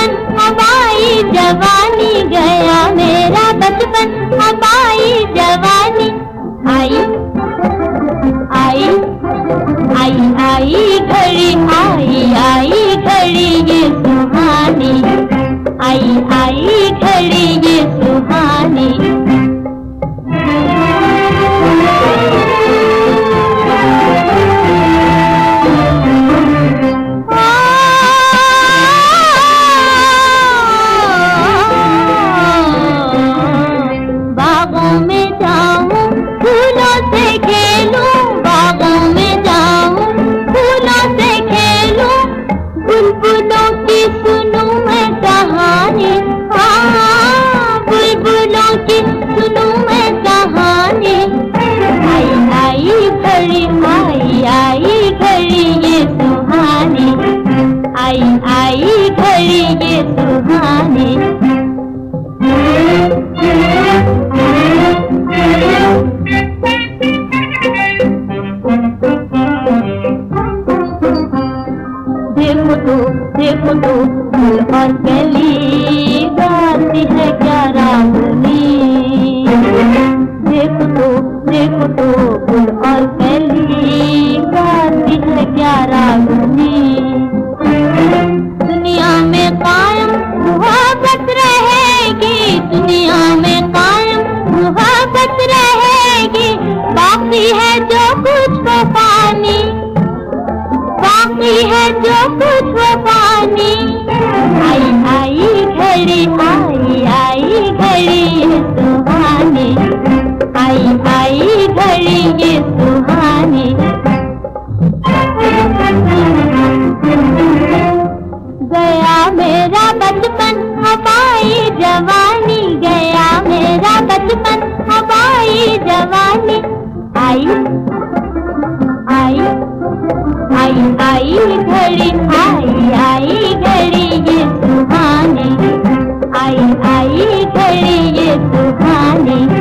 वतन हवाई जवा देखो तो फूल और कली गाती है क्या रागनी देखो तो देखो तो फूल और कली गाती है क्या रागनी दुनिया में कायम मोहब्बत रहेगी, दुनिया में कायम मोहब्बत रहेगी। बाकी है जो कुछ पानी, बाकी है जो कुछ आई घड़ी आई आई घड़ी ये सुहानी। आई आई घड़ी ये सुहानी।